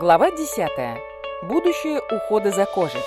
Глава 10. Будущее ухода за кожей.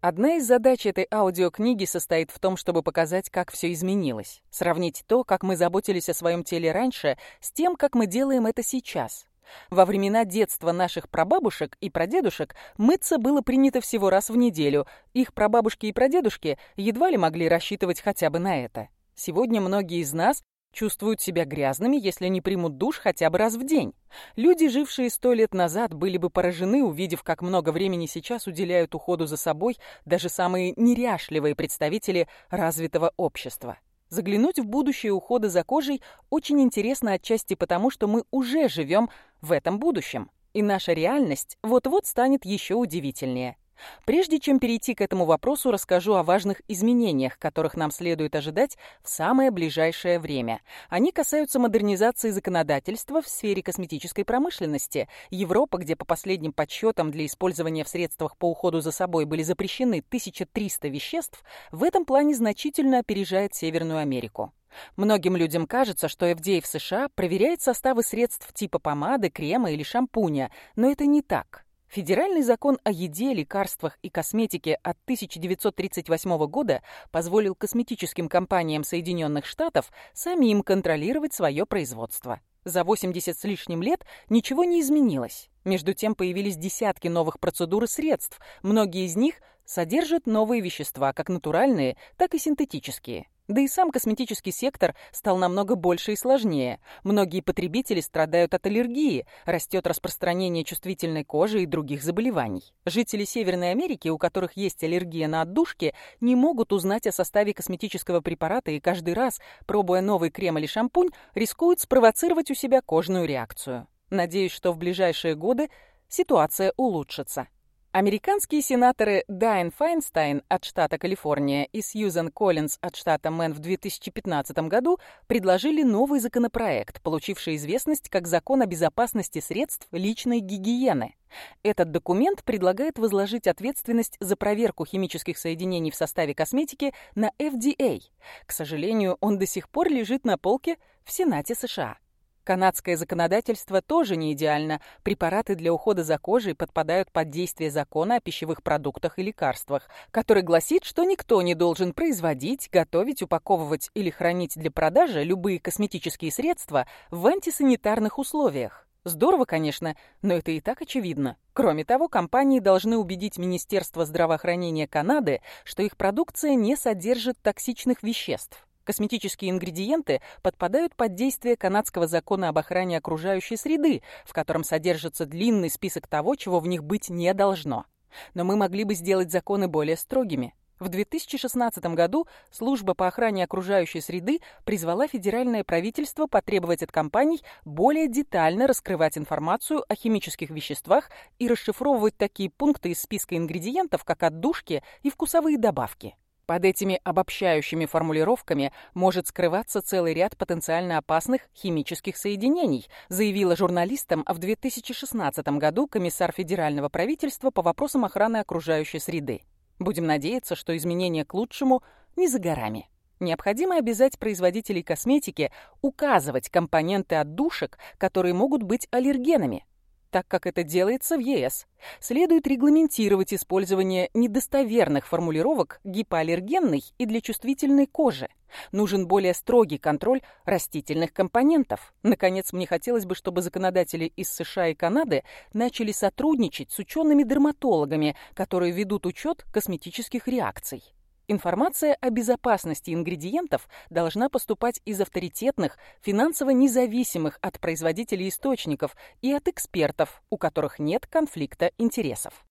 Одна из задач этой аудиокниги состоит в том, чтобы показать, как все изменилось. Сравнить то, как мы заботились о своем теле раньше, с тем, как мы делаем это сейчас. Во времена детства наших прабабушек и прадедушек мыться было принято всего раз в неделю. Их прабабушки и прадедушки едва ли могли рассчитывать хотя бы на это. Сегодня многие из нас чувствуют себя грязными, если не примут душ хотя бы раз в день. Люди, жившие сто лет назад, были бы поражены, увидев, как много времени сейчас уделяют уходу за собой даже самые неряшливые представители развитого общества. Заглянуть в будущее ухода за кожей очень интересно отчасти потому, что мы уже живем в этом будущем, и наша реальность вот-вот станет еще удивительнее. Прежде чем перейти к этому вопросу, расскажу о важных изменениях, которых нам следует ожидать в самое ближайшее время. Они касаются модернизации законодательства в сфере косметической промышленности. Европа, где по последним подсчетам для использования в средствах по уходу за собой были запрещены 1300 веществ, в этом плане значительно опережает Северную Америку. Многим людям кажется, что FDA в США проверяет составы средств типа помады, крема или шампуня, но это не так. Федеральный закон о еде, лекарствах и косметике от 1938 года позволил косметическим компаниям Соединенных Штатов самим контролировать свое производство. За 80 с лишним лет ничего не изменилось. Между тем появились десятки новых процедур и средств. Многие из них содержат новые вещества, как натуральные, так и синтетические. Да и сам косметический сектор стал намного больше и сложнее. Многие потребители страдают от аллергии, растет распространение чувствительной кожи и других заболеваний. Жители Северной Америки, у которых есть аллергия на отдушки, не могут узнать о составе косметического препарата и каждый раз, пробуя новый крем или шампунь, рискуют спровоцировать у себя кожную реакцию. Надеюсь, что в ближайшие годы ситуация улучшится. Американские сенаторы Дайэнн Файнстайн от штата Калифорния и Сьюзен Коллинз от штата Мэн в 2015 году предложили новый законопроект, получивший известность как «Закон о безопасности средств личной гигиены». Этот документ предлагает возложить ответственность за проверку химических соединений в составе косметики на FDA. К сожалению, он до сих пор лежит на полке в Сенате США. Канадское законодательство тоже не идеально. Препараты для ухода за кожей подпадают под действие закона о пищевых продуктах и лекарствах, который гласит, что никто не должен производить, готовить, упаковывать или хранить для продажи любые косметические средства в антисанитарных условиях. Здорово, конечно, но это и так очевидно. Кроме того, компании должны убедить Министерство здравоохранения Канады, что их продукция не содержит токсичных веществ. Косметические ингредиенты подпадают под действие канадского закона об охране окружающей среды, в котором содержится длинный список того, чего в них быть не должно. Но мы могли бы сделать законы более строгими. В 2016 году служба по охране окружающей среды призвала федеральное правительство потребовать от компаний более детально раскрывать информацию о химических веществах и расшифровывать такие пункты из списка ингредиентов, как отдушки и вкусовые добавки. Под этими обобщающими формулировками может скрываться целый ряд потенциально опасных химических соединений, заявила журналистам в 2016 году комиссар федерального правительства по вопросам охраны окружающей среды. Будем надеяться, что изменения к лучшему не за горами. Необходимо обязать производителей косметики указывать компоненты от душек, которые могут быть аллергенами, так как это делается в ЕС. Следует регламентировать использование недостоверных формулировок гипоаллергенной и для чувствительной кожи. Нужен более строгий контроль растительных компонентов. Наконец, мне хотелось бы, чтобы законодатели из США и Канады начали сотрудничать с учеными-дерматологами, которые ведут учет косметических реакций. Информация о безопасности ингредиентов должна поступать из авторитетных, финансово независимых от производителей источников и от экспертов, у которых нет конфликта интересов.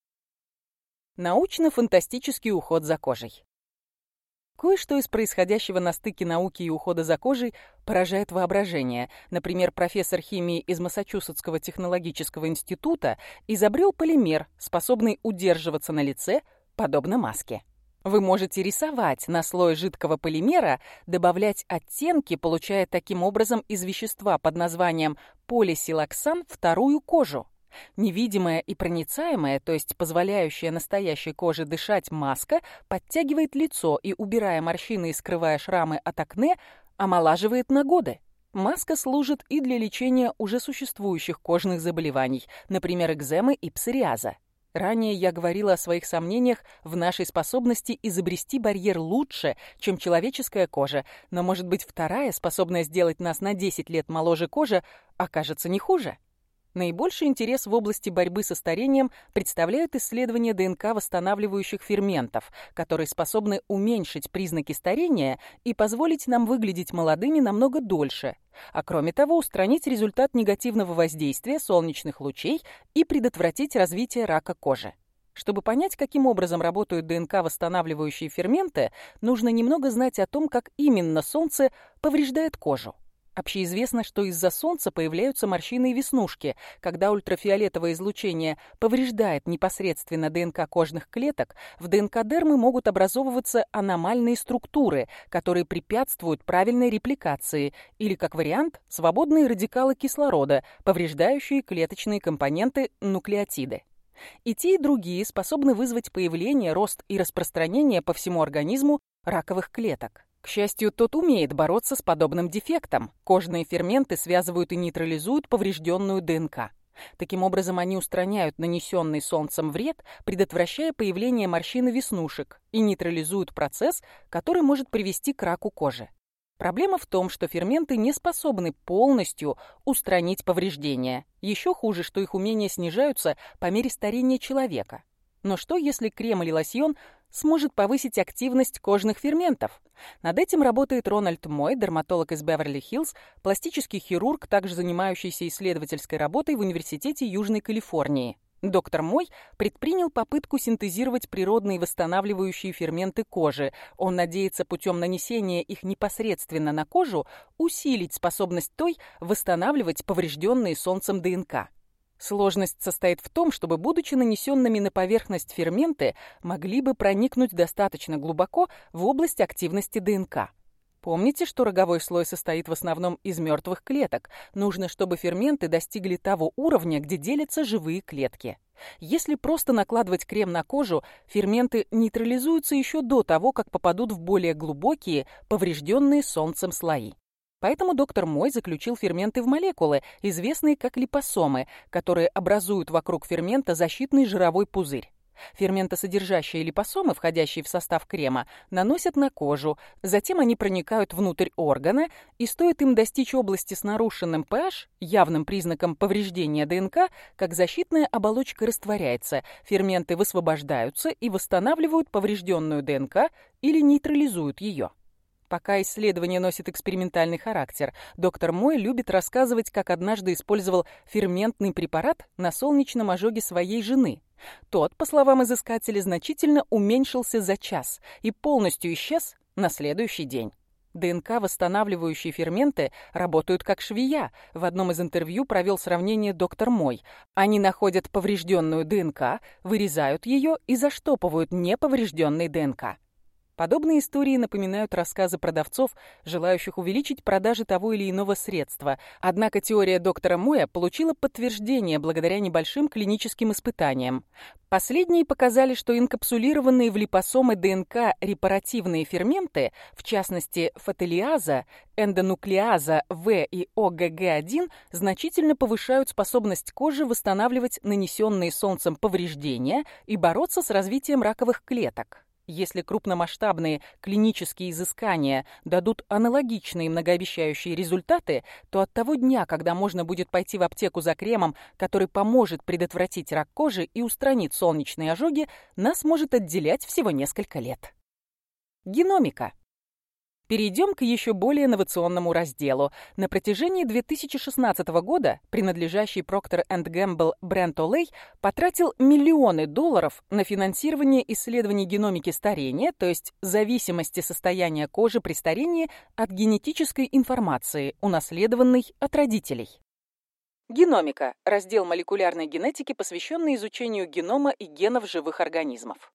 Научно-фантастический уход за кожей. Кое-что из происходящего на стыке науки и ухода за кожей поражает воображение. Например, профессор химии из Массачусетского технологического института изобрел полимер, способный удерживаться на лице, подобно маске. Вы можете рисовать на слой жидкого полимера, добавлять оттенки, получая таким образом из вещества под названием полисилоксан вторую кожу. Невидимая и проницаемая, то есть позволяющая настоящей коже дышать маска, подтягивает лицо и, убирая морщины и скрывая шрамы от акне, омолаживает на годы. Маска служит и для лечения уже существующих кожных заболеваний, например, экземы и псориаза. Ранее я говорила о своих сомнениях в нашей способности изобрести барьер лучше, чем человеческая кожа, но, может быть, вторая, способная сделать нас на 10 лет моложе кожи, окажется не хуже. Наибольший интерес в области борьбы со старением представляют исследования ДНК восстанавливающих ферментов, которые способны уменьшить признаки старения и позволить нам выглядеть молодыми намного дольше, а кроме того устранить результат негативного воздействия солнечных лучей и предотвратить развитие рака кожи. Чтобы понять, каким образом работают ДНК-восстанавливающие ферменты, нужно немного знать о том, как именно солнце повреждает кожу. Общеизвестно, что из-за солнца появляются морщины и веснушки, когда ультрафиолетовое излучение повреждает непосредственно ДНК кожных клеток, в ДНК дермы могут образовываться аномальные структуры, которые препятствуют правильной репликации или, как вариант, свободные радикалы кислорода, повреждающие клеточные компоненты нуклеотиды. И те, и другие способны вызвать появление, рост и распространение по всему организму раковых клеток. К счастью, тот умеет бороться с подобным дефектом. Кожные ферменты связывают и нейтрализуют поврежденную ДНК. Таким образом, они устраняют нанесенный солнцем вред, предотвращая появление морщин и веснушек, и нейтрализуют процесс, который может привести к раку кожи. Проблема в том, что ферменты не способны полностью устранить повреждения. Еще хуже, что их умения снижаются по мере старения человека. Но что, если крем или лосьон сможет повысить активность кожных ферментов. Над этим работает Рональд Мой, дерматолог из Беверли-Хиллз, пластический хирург, также занимающийся исследовательской работой в Университете Южной Калифорнии. Доктор Мой предпринял попытку синтезировать природные восстанавливающие ферменты кожи. Он надеется путем нанесения их непосредственно на кожу усилить способность той восстанавливать поврежденные солнцем ДНК. Сложность состоит в том, чтобы, будучи нанесенными на поверхность ферменты, могли бы проникнуть достаточно глубоко в область активности ДНК. Помните, что роговой слой состоит в основном из мертвых клеток. Нужно, чтобы ферменты достигли того уровня, где делятся живые клетки. Если просто накладывать крем на кожу, ферменты нейтрализуются еще до того, как попадут в более глубокие, поврежденные солнцем слои. Поэтому доктор Мой заключил ферменты в молекулы, известные как липосомы, которые образуют вокруг фермента защитный жировой пузырь. Ферментосодержащие липосомы, входящие в состав крема, наносят на кожу, затем они проникают внутрь органа, и стоит им достичь области с нарушенным pH, явным признаком повреждения ДНК, как защитная оболочка растворяется, ферменты высвобождаются и восстанавливают поврежденную ДНК или нейтрализуют ее пока исследование носит экспериментальный характер, доктор Мой любит рассказывать, как однажды использовал ферментный препарат на солнечном ожоге своей жены. Тот, по словам изыскателя, значительно уменьшился за час и полностью исчез на следующий день. ДНК-восстанавливающие ферменты работают как швея. В одном из интервью провел сравнение доктор Мой. Они находят поврежденную ДНК, вырезают ее и заштопывают неповрежденной ДНК. Подобные истории напоминают рассказы продавцов, желающих увеличить продажи того или иного средства. Однако теория доктора Муя получила подтверждение благодаря небольшим клиническим испытаниям. Последние показали, что инкапсулированные в липосомы ДНК репаративные ферменты, в частности фотолиаза, эндонуклеаза В и ОГГ1, значительно повышают способность кожи восстанавливать нанесенные солнцем повреждения и бороться с развитием раковых клеток. Если крупномасштабные клинические изыскания дадут аналогичные многообещающие результаты, то от того дня, когда можно будет пойти в аптеку за кремом, который поможет предотвратить рак кожи и устранить солнечные ожоги, нас может отделять всего несколько лет. Геномика. Перейдем к еще более инновационному разделу. На протяжении 2016 года принадлежащий Procter Gamble бренд Olay потратил миллионы долларов на финансирование исследований геномики старения, то есть зависимости состояния кожи при старении от генетической информации, унаследованной от родителей. Геномика – раздел молекулярной генетики, посвященный изучению генома и генов живых организмов.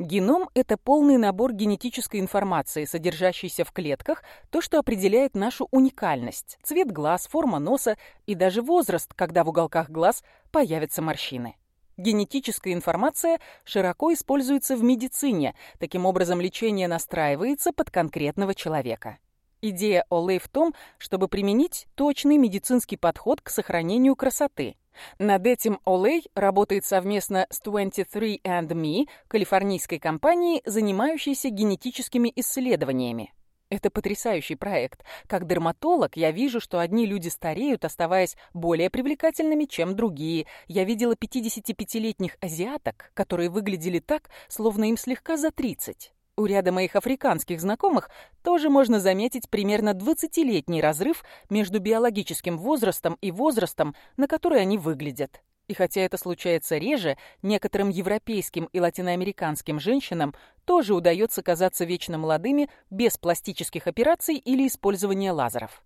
Геном – это полный набор генетической информации, содержащейся в клетках, то, что определяет нашу уникальность – цвет глаз, форма носа и даже возраст, когда в уголках глаз появятся морщины. Генетическая информация широко используется в медицине, таким образом лечение настраивается под конкретного человека. Идея Олей в том, чтобы применить точный медицинский подход к сохранению красоты. Над этим Олей работает совместно с 23andMe, калифорнийской компанией, занимающейся генетическими исследованиями. Это потрясающий проект. Как дерматолог я вижу, что одни люди стареют, оставаясь более привлекательными, чем другие. Я видела 55-летних азиаток, которые выглядели так, словно им слегка за 30 у ряда моих африканских знакомых тоже можно заметить примерно 20-летний разрыв между биологическим возрастом и возрастом, на который они выглядят. И хотя это случается реже, некоторым европейским и латиноамериканским женщинам тоже удается казаться вечно молодыми без пластических операций или использования лазеров.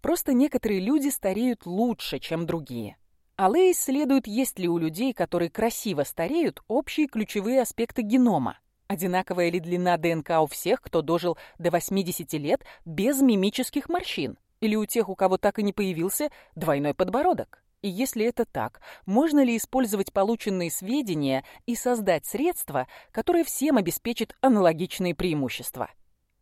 Просто некоторые люди стареют лучше, чем другие. Алле исследует, есть ли у людей, которые красиво стареют, общие ключевые аспекты генома. Одинаковая ли длина ДНК у всех, кто дожил до 80 лет без мимических морщин? Или у тех, у кого так и не появился двойной подбородок? И если это так, можно ли использовать полученные сведения и создать средства, которые всем обеспечат аналогичные преимущества?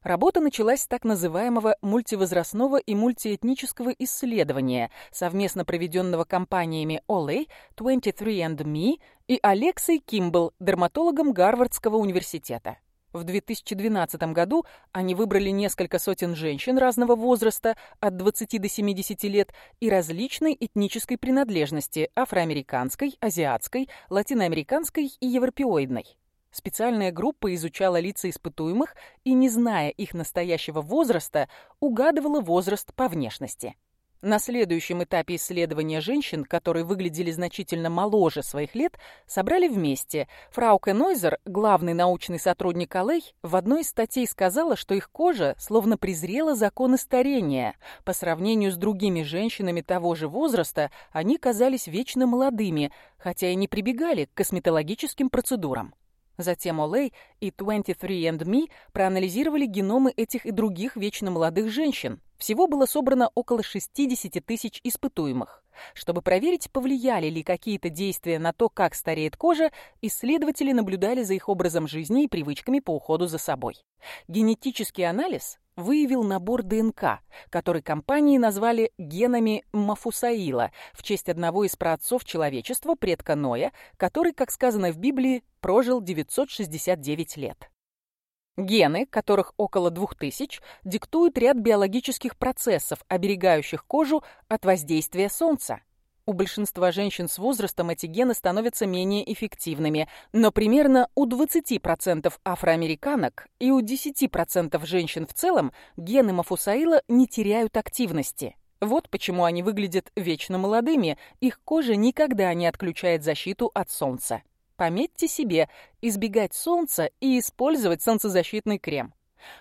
Работа началась с так называемого мультивозрастного и мультиэтнического исследования, совместно проведенного компаниями Olay, 23andMe и Алексей Кимбл, дерматологом Гарвардского университета. В 2012 году они выбрали несколько сотен женщин разного возраста, от 20 до 70 лет, и различной этнической принадлежности – афроамериканской, азиатской, латиноамериканской и европеоидной. Специальная группа изучала лица испытуемых и, не зная их настоящего возраста, угадывала возраст по внешности. На следующем этапе исследования женщин, которые выглядели значительно моложе своих лет, собрали вместе. Фрау Кенойзер, главный научный сотрудник Алэй, в одной из статей сказала, что их кожа словно презрела законы старения. По сравнению с другими женщинами того же возраста, они казались вечно молодыми, хотя и не прибегали к косметологическим процедурам. Затем Олей и 23andMe проанализировали геномы этих и других вечно молодых женщин. Всего было собрано около 60 тысяч испытуемых. Чтобы проверить, повлияли ли какие-то действия на то, как стареет кожа, исследователи наблюдали за их образом жизни и привычками по уходу за собой. Генетический анализ выявил набор ДНК, который компании назвали генами Мафусаила в честь одного из праотцов человечества, предка Ноя, который, как сказано в Библии, прожил 969 лет. Гены, которых около 2000, диктуют ряд биологических процессов, оберегающих кожу от воздействия солнца. У большинства женщин с возрастом эти гены становятся менее эффективными, но примерно у 20% афроамериканок и у 10% женщин в целом гены Мафусаила не теряют активности. Вот почему они выглядят вечно молодыми, их кожа никогда не отключает защиту от солнца. Пометьте себе избегать солнца и использовать солнцезащитный крем.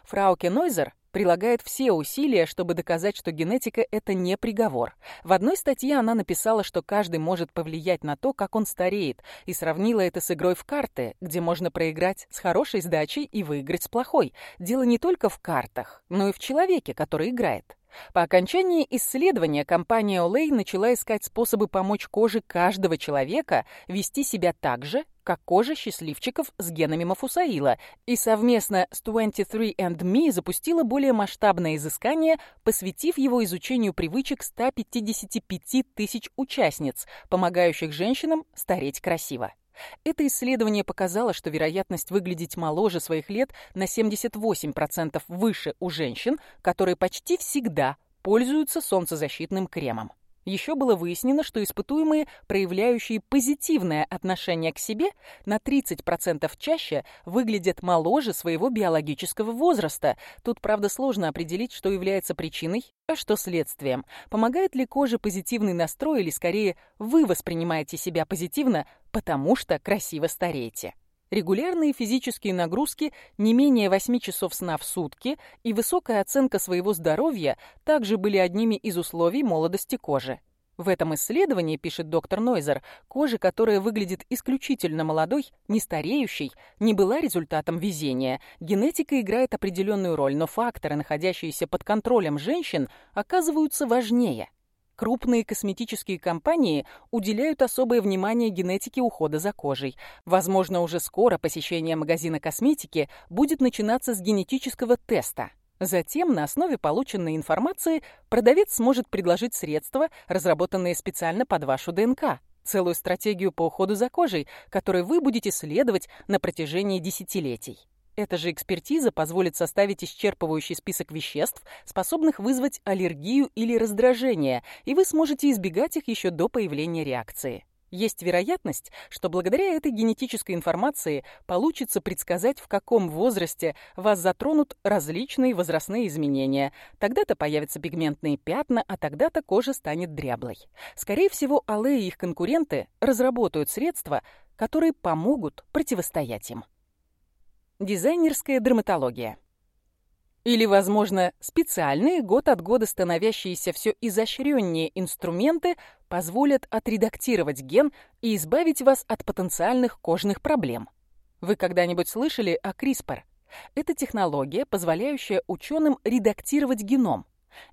Фрау Кенойзер прилагает все усилия, чтобы доказать, что генетика – это не приговор. В одной статье она написала, что каждый может повлиять на то, как он стареет, и сравнила это с игрой в карты, где можно проиграть с хорошей сдачей и выиграть с плохой. Дело не только в картах, но и в человеке, который играет. По окончании исследования компания Olay начала искать способы помочь коже каждого человека вести себя так же, как кожа счастливчиков с генами Мафусаила, и совместно с 23andMe запустила более масштабное изыскание, посвятив его изучению привычек 155 тысяч участниц, помогающих женщинам стареть красиво. Это исследование показало, что вероятность выглядеть моложе своих лет на 78% выше у женщин, которые почти всегда пользуются солнцезащитным кремом. Еще было выяснено, что испытуемые, проявляющие позитивное отношение к себе, на 30% чаще выглядят моложе своего биологического возраста. Тут, правда, сложно определить, что является причиной, а что следствием. Помогает ли коже позитивный настрой или, скорее, вы воспринимаете себя позитивно, потому что красиво стареете? регулярные физические нагрузки, не менее 8 часов сна в сутки и высокая оценка своего здоровья также были одними из условий молодости кожи. В этом исследовании, пишет доктор Нойзер, кожа, которая выглядит исключительно молодой, не стареющей, не была результатом везения. Генетика играет определенную роль, но факторы, находящиеся под контролем женщин, оказываются важнее – крупные косметические компании уделяют особое внимание генетике ухода за кожей. Возможно, уже скоро посещение магазина косметики будет начинаться с генетического теста. Затем на основе полученной информации продавец сможет предложить средства, разработанные специально под вашу ДНК, целую стратегию по уходу за кожей, которую вы будете следовать на протяжении десятилетий. Эта же экспертиза позволит составить исчерпывающий список веществ, способных вызвать аллергию или раздражение, и вы сможете избегать их еще до появления реакции. Есть вероятность, что благодаря этой генетической информации получится предсказать, в каком возрасте вас затронут различные возрастные изменения. Тогда-то появятся пигментные пятна, а тогда-то кожа станет дряблой. Скорее всего, Алле и их конкуренты разработают средства, которые помогут противостоять им. Дизайнерская дерматология Или, возможно, специальные, год от года становящиеся все изощреннее инструменты позволят отредактировать ген и избавить вас от потенциальных кожных проблем. Вы когда-нибудь слышали о CRISPR? Это технология, позволяющая ученым редактировать геном.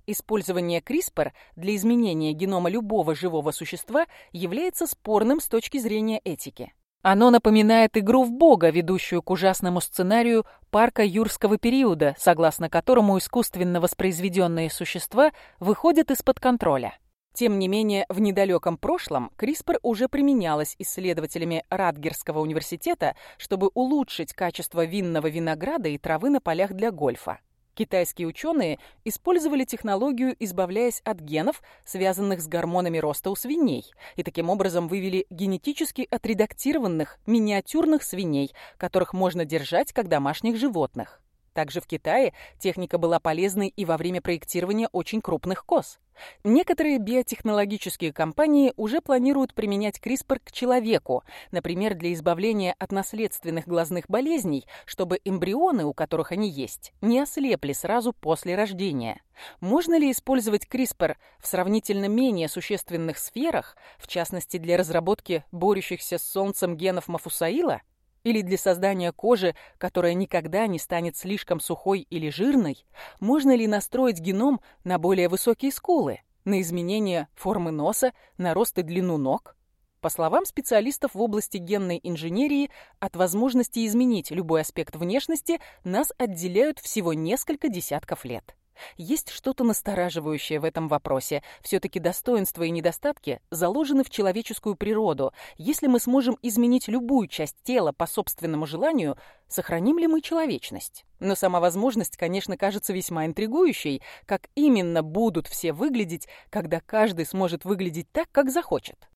Использование CRISPR для изменения генома любого живого существа является спорным с точки зрения этики. Оно напоминает игру в бога, ведущую к ужасному сценарию парка юрского периода, согласно которому искусственно воспроизведенные существа выходят из-под контроля. Тем не менее, в недалеком прошлом CRISPR уже применялась исследователями Радгерского университета, чтобы улучшить качество винного винограда и травы на полях для гольфа. Китайские ученые использовали технологию, избавляясь от генов, связанных с гормонами роста у свиней, и таким образом вывели генетически отредактированных миниатюрных свиней, которых можно держать как домашних животных. Также в Китае техника была полезной и во время проектирования очень крупных коз. Некоторые биотехнологические компании уже планируют применять CRISPR к человеку, например, для избавления от наследственных глазных болезней, чтобы эмбрионы, у которых они есть, не ослепли сразу после рождения. Можно ли использовать CRISPR в сравнительно менее существенных сферах, в частности для разработки борющихся с солнцем генов Мафусаила? или для создания кожи, которая никогда не станет слишком сухой или жирной, можно ли настроить геном на более высокие скулы, на изменение формы носа, на рост и длину ног? По словам специалистов в области генной инженерии, от возможности изменить любой аспект внешности нас отделяют всего несколько десятков лет. Есть что-то настораживающее в этом вопросе. Все-таки достоинства и недостатки заложены в человеческую природу. Если мы сможем изменить любую часть тела по собственному желанию, сохраним ли мы человечность? Но сама возможность, конечно, кажется весьма интригующей. Как именно будут все выглядеть, когда каждый сможет выглядеть так, как захочет?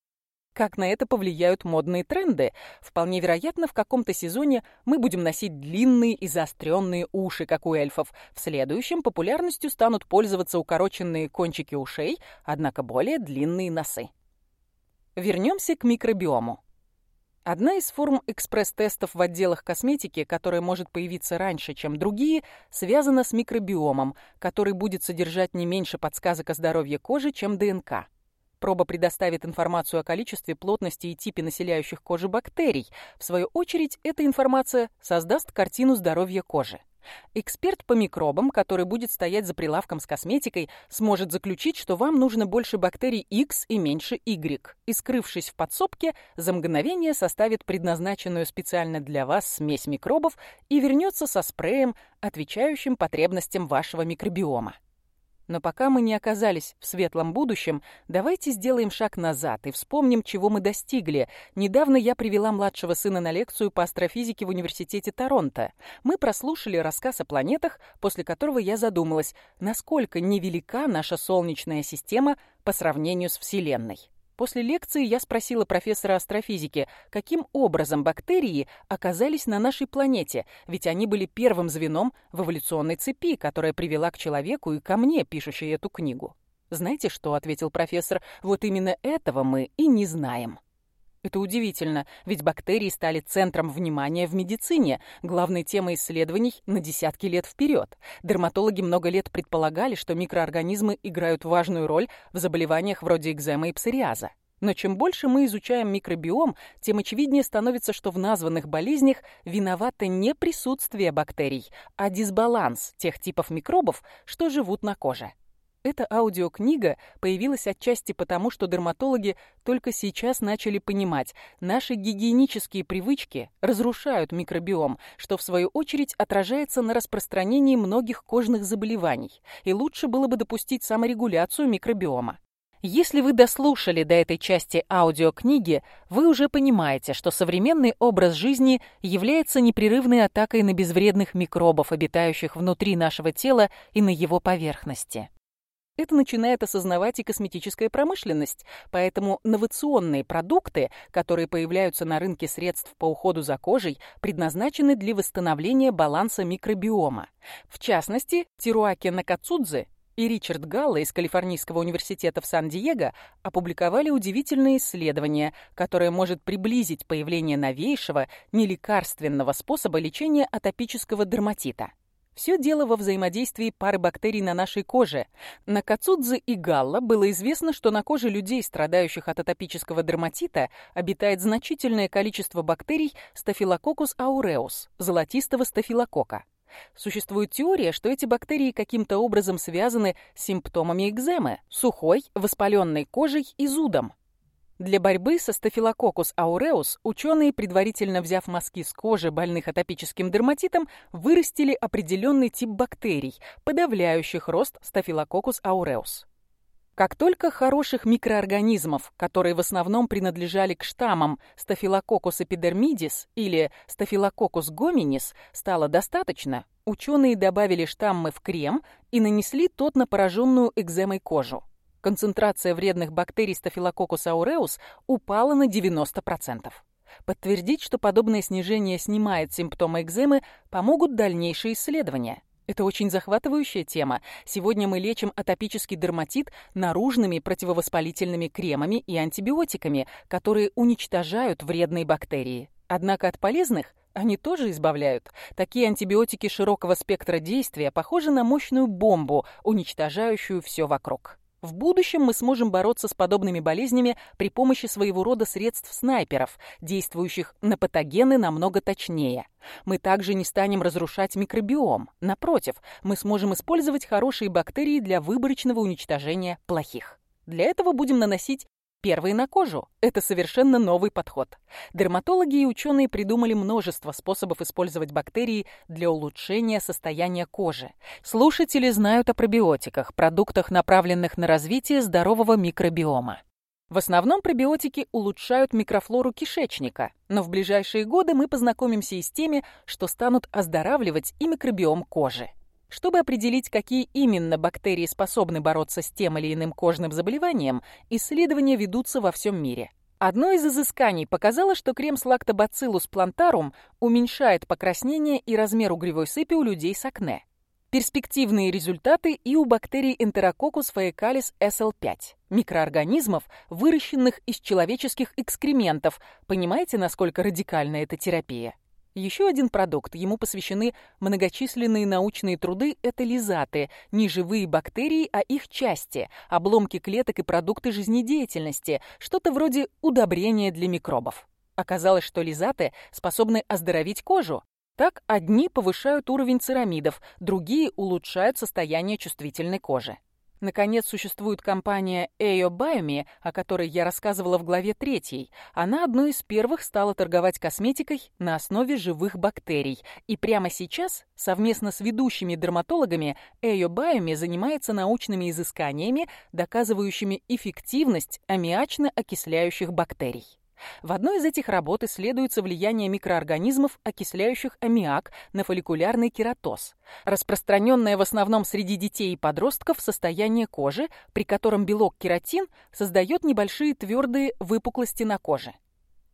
как на это повлияют модные тренды. Вполне вероятно, в каком-то сезоне мы будем носить длинные и заостренные уши, как у эльфов. В следующем популярностью станут пользоваться укороченные кончики ушей, однако более длинные носы. Вернемся к микробиому. Одна из форм экспресс-тестов в отделах косметики, которая может появиться раньше, чем другие, связана с микробиомом, который будет содержать не меньше подсказок о здоровье кожи, чем ДНК. Проба предоставит информацию о количестве, плотности и типе населяющих кожи бактерий. В свою очередь, эта информация создаст картину здоровья кожи. Эксперт по микробам, который будет стоять за прилавком с косметикой, сможет заключить, что вам нужно больше бактерий X и меньше Y, и, скрывшись в подсобке, за мгновение составит предназначенную специально для вас смесь микробов и вернется со спреем, отвечающим потребностям вашего микробиома. Но пока мы не оказались в светлом будущем, давайте сделаем шаг назад и вспомним, чего мы достигли. Недавно я привела младшего сына на лекцию по астрофизике в университете Торонто. Мы прослушали рассказ о планетах, после которого я задумалась, насколько невелика наша Солнечная система по сравнению с Вселенной. После лекции я спросила профессора астрофизики, каким образом бактерии оказались на нашей планете, ведь они были первым звеном в эволюционной цепи, которая привела к человеку и ко мне, пишущей эту книгу. «Знаете что?» — ответил профессор. «Вот именно этого мы и не знаем». Это удивительно, ведь бактерии стали центром внимания в медицине, главной темой исследований на десятки лет вперед. Дерматологи много лет предполагали, что микроорганизмы играют важную роль в заболеваниях вроде экземы и псориаза. Но чем больше мы изучаем микробиом, тем очевиднее становится, что в названных болезнях виновато не присутствие бактерий, а дисбаланс тех типов микробов, что живут на коже. Эта аудиокнига появилась отчасти потому, что дерматологи только сейчас начали понимать, наши гигиенические привычки разрушают микробиом, что в свою очередь отражается на распространении многих кожных заболеваний, и лучше было бы допустить саморегуляцию микробиома. Если вы дослушали до этой части аудиокниги, вы уже понимаете, что современный образ жизни является непрерывной атакой на безвредных микробов, обитающих внутри нашего тела и на его поверхности. Это начинает осознавать и косметическая промышленность, поэтому новационные продукты, которые появляются на рынке средств по уходу за кожей, предназначены для восстановления баланса микробиома. В частности, Тируаки Накацудзе и Ричард Галла из Калифорнийского университета в Сан-Диего опубликовали удивительное исследование, которое может приблизить появление новейшего нелекарственного способа лечения атопического дерматита – все дело во взаимодействии пары бактерий на нашей коже. На Кацудзе и Галла было известно, что на коже людей, страдающих от атопического дерматита, обитает значительное количество бактерий Staphylococcus aureus, золотистого стафилокока. Существует теория, что эти бактерии каким-то образом связаны с симптомами экземы, сухой, воспаленной кожей и зудом. Для борьбы со стафилококус ауреус ученые, предварительно взяв мазки с кожи больных атопическим дерматитом, вырастили определенный тип бактерий, подавляющих рост стафилококус ауреус. Как только хороших микроорганизмов, которые в основном принадлежали к штаммам Staphylococcus epidermidis или Staphylococcus hominis, стало достаточно, ученые добавили штаммы в крем и нанесли тот на пораженную экземой кожу концентрация вредных бактерий Staphylococcus aureus упала на 90%. Подтвердить, что подобное снижение снимает симптомы экземы, помогут дальнейшие исследования. Это очень захватывающая тема. Сегодня мы лечим атопический дерматит наружными противовоспалительными кремами и антибиотиками, которые уничтожают вредные бактерии. Однако от полезных они тоже избавляют. Такие антибиотики широкого спектра действия похожи на мощную бомбу, уничтожающую все вокруг. В будущем мы сможем бороться с подобными болезнями при помощи своего рода средств-снайперов, действующих на патогены намного точнее. Мы также не станем разрушать микробиом. Напротив, мы сможем использовать хорошие бактерии для выборочного уничтожения плохих. Для этого будем наносить Первый на кожу – это совершенно новый подход. Дерматологи и ученые придумали множество способов использовать бактерии для улучшения состояния кожи. Слушатели знают о пробиотиках, продуктах, направленных на развитие здорового микробиома. В основном пробиотики улучшают микрофлору кишечника, но в ближайшие годы мы познакомимся и с теми, что станут оздоравливать и микробиом кожи. Чтобы определить, какие именно бактерии способны бороться с тем или иным кожным заболеванием, исследования ведутся во всем мире. Одно из изысканий показало, что крем с лактобациллус плантарум уменьшает покраснение и размер угревой сыпи у людей с акне. Перспективные результаты и у бактерий Enterococcus faecalis SL5, микроорганизмов, выращенных из человеческих экскрементов. Понимаете, насколько радикальна эта терапия? Еще один продукт, ему посвящены многочисленные научные труды – это лизаты, не живые бактерии, а их части, обломки клеток и продукты жизнедеятельности, что-то вроде удобрения для микробов. Оказалось, что лизаты способны оздоровить кожу. Так одни повышают уровень церамидов, другие улучшают состояние чувствительной кожи. Наконец, существует компания Эйо Байоми, о которой я рассказывала в главе 3. Она одной из первых стала торговать косметикой на основе живых бактерий. И прямо сейчас, совместно с ведущими дерматологами, Эйо Байоми занимается научными изысканиями, доказывающими эффективность аммиачно-окисляющих бактерий. В одной из этих работ исследуется влияние микроорганизмов, окисляющих аммиак, на фолликулярный кератоз. Распространенное в основном среди детей и подростков состояние кожи, при котором белок кератин создает небольшие твердые выпуклости на коже.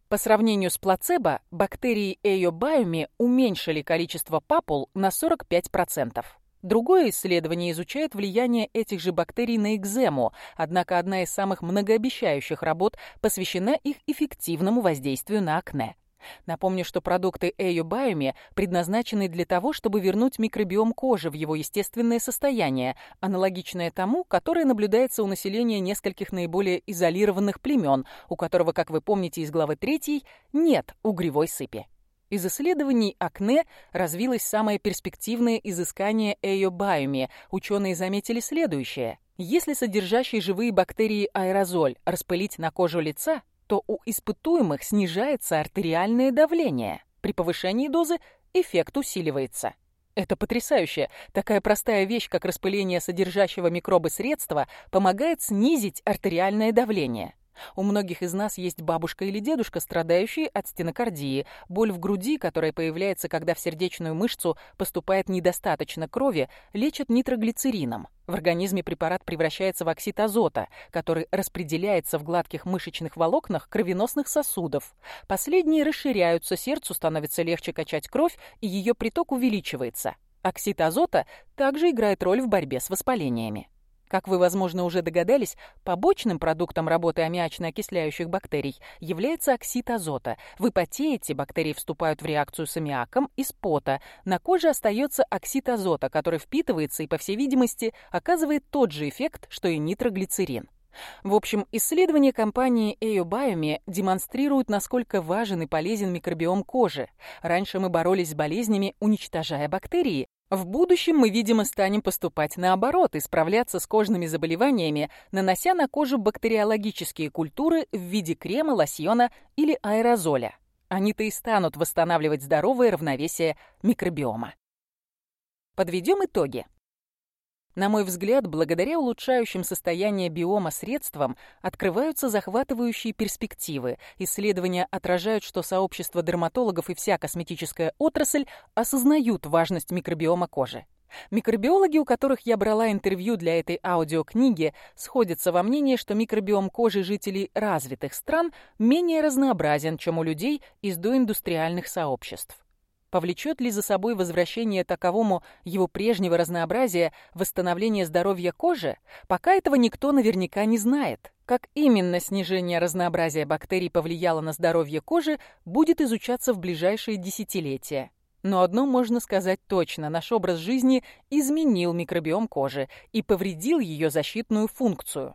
По сравнению с плацебо, бактерии эйобиоми уменьшили количество папул на 45%. Другое исследование изучает влияние этих же бактерий на экзему, однако одна из самых многообещающих работ посвящена их эффективному воздействию на акне. Напомню, что продукты Эйо Байоми предназначены для того, чтобы вернуть микробиом кожи в его естественное состояние, аналогичное тому, которое наблюдается у населения нескольких наиболее изолированных племен, у которого, как вы помните из главы 3, нет угревой сыпи. Из исследований акне развилось самое перспективное изыскание Эйобайуми. Ученые заметили следующее. Если содержащий живые бактерии аэрозоль распылить на кожу лица, то у испытуемых снижается артериальное давление. При повышении дозы эффект усиливается. Это потрясающе. Такая простая вещь, как распыление содержащего микробы средства, помогает снизить артериальное давление. У многих из нас есть бабушка или дедушка, страдающие от стенокардии, боль в груди, которая появляется, когда в сердечную мышцу поступает недостаточно крови, лечат нитроглицерином. В организме препарат превращается в оксид азота, который распределяется в гладких мышечных волокнах кровеносных сосудов. Последние расширяются, сердцу становится легче качать кровь, и ее приток увеличивается. Оксид азота также играет роль в борьбе с воспалениями. Как вы, возможно, уже догадались, побочным продуктом работы аммиачно-окисляющих бактерий является оксид азота. Вы потеете, бактерии вступают в реакцию с аммиаком из пота. На коже остается оксид азота, который впитывается и, по всей видимости, оказывает тот же эффект, что и нитроглицерин. В общем, исследования компании AOBiome демонстрируют, насколько важен и полезен микробиом кожи. Раньше мы боролись с болезнями, уничтожая бактерии, в будущем мы, видимо, станем поступать наоборот и справляться с кожными заболеваниями, нанося на кожу бактериологические культуры в виде крема, лосьона или аэрозоля. Они-то и станут восстанавливать здоровое равновесие микробиома. Подведем итоги. На мой взгляд, благодаря улучшающим состояние биома средствам открываются захватывающие перспективы. Исследования отражают, что сообщество дерматологов и вся косметическая отрасль осознают важность микробиома кожи. Микробиологи, у которых я брала интервью для этой аудиокниги, сходятся во мнении, что микробиом кожи жителей развитых стран менее разнообразен, чем у людей из доиндустриальных сообществ. Повлечет ли за собой возвращение таковому его прежнего разнообразия восстановление здоровья кожи, пока этого никто наверняка не знает. Как именно снижение разнообразия бактерий повлияло на здоровье кожи, будет изучаться в ближайшие десятилетия. Но одно можно сказать точно, наш образ жизни изменил микробиом кожи и повредил ее защитную функцию.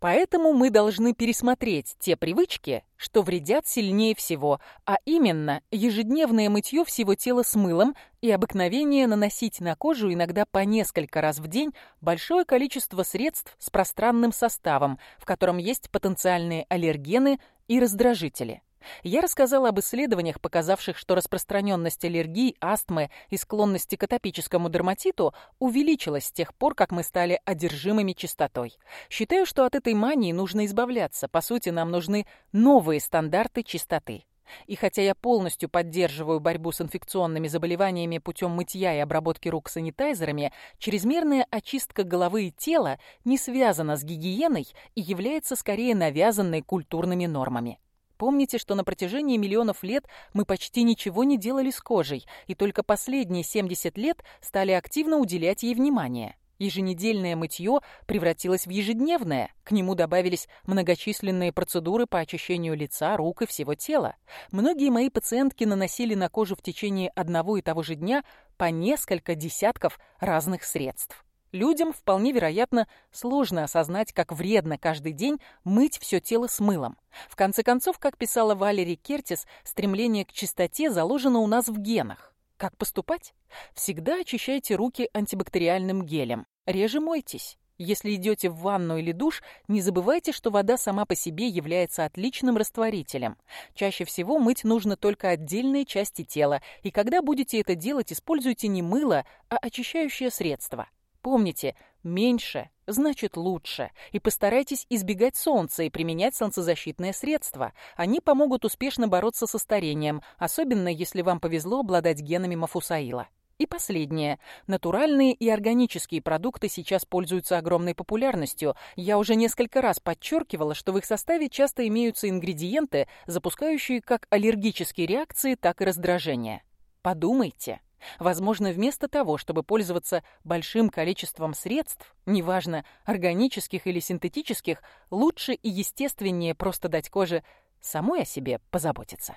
Поэтому мы должны пересмотреть те привычки, что вредят сильнее всего, а именно ежедневное мытье всего тела с мылом и обыкновение наносить на кожу иногда по несколько раз в день большое количество средств с пространным составом, в котором есть потенциальные аллергены и раздражители. Я рассказала об исследованиях, показавших, что распространенность аллергии, астмы и склонности к атопическому дерматиту увеличилась с тех пор, как мы стали одержимыми чистотой. Считаю, что от этой мании нужно избавляться. По сути, нам нужны новые стандарты чистоты. И хотя я полностью поддерживаю борьбу с инфекционными заболеваниями путем мытья и обработки рук санитайзерами, чрезмерная очистка головы и тела не связана с гигиеной и является скорее навязанной культурными нормами. Помните, что на протяжении миллионов лет мы почти ничего не делали с кожей, и только последние 70 лет стали активно уделять ей внимание. Еженедельное мытье превратилось в ежедневное. К нему добавились многочисленные процедуры по очищению лица, рук и всего тела. Многие мои пациентки наносили на кожу в течение одного и того же дня по несколько десятков разных средств. Людям вполне вероятно сложно осознать, как вредно каждый день мыть все тело с мылом. В конце концов, как писала Валерий Кертис, стремление к чистоте заложено у нас в генах. Как поступать? Всегда очищайте руки антибактериальным гелем. Реже мойтесь. Если идете в ванну или душ, не забывайте, что вода сама по себе является отличным растворителем. Чаще всего мыть нужно только отдельные части тела, и когда будете это делать, используйте не мыло, а очищающее средство – Помните, меньше значит лучше, и постарайтесь избегать солнца и применять солнцезащитные средства. Они помогут успешно бороться со старением, особенно если вам повезло обладать генами Мафусаила. И последнее. Натуральные и органические продукты сейчас пользуются огромной популярностью. Я уже несколько раз подчеркивала, что в их составе часто имеются ингредиенты, запускающие как аллергические реакции, так и раздражение. Подумайте. Возможно, вместо того, чтобы пользоваться большим количеством средств, неважно, органических или синтетических, лучше и естественнее просто дать коже самой о себе позаботиться.